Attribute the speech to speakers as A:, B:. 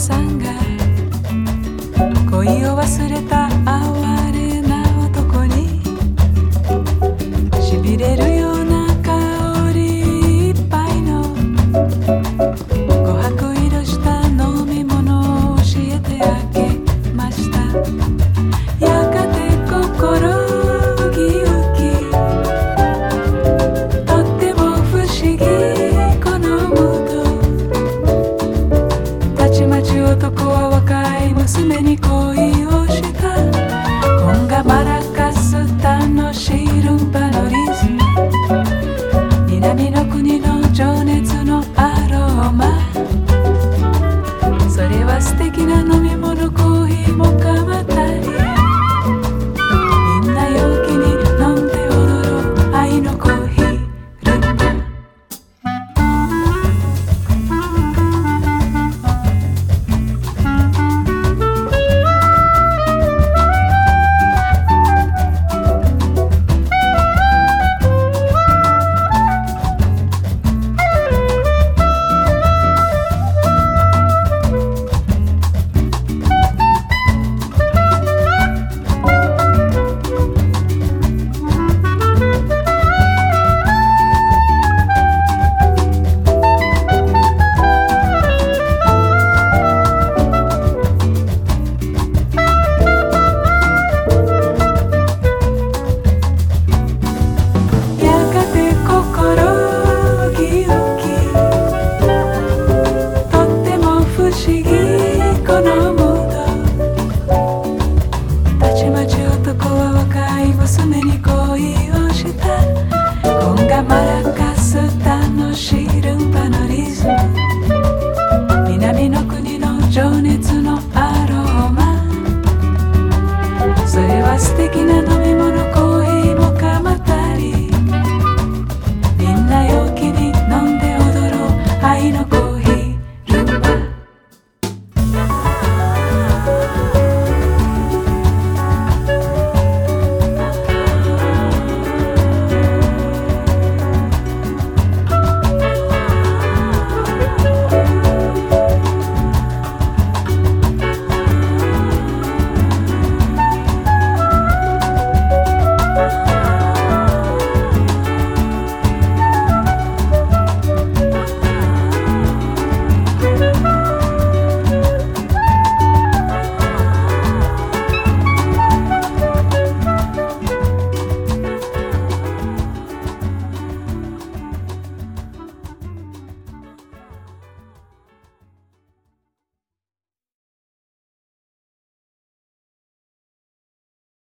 A: さんが恋を忘れた青に恋をした。今がばらかす楽しい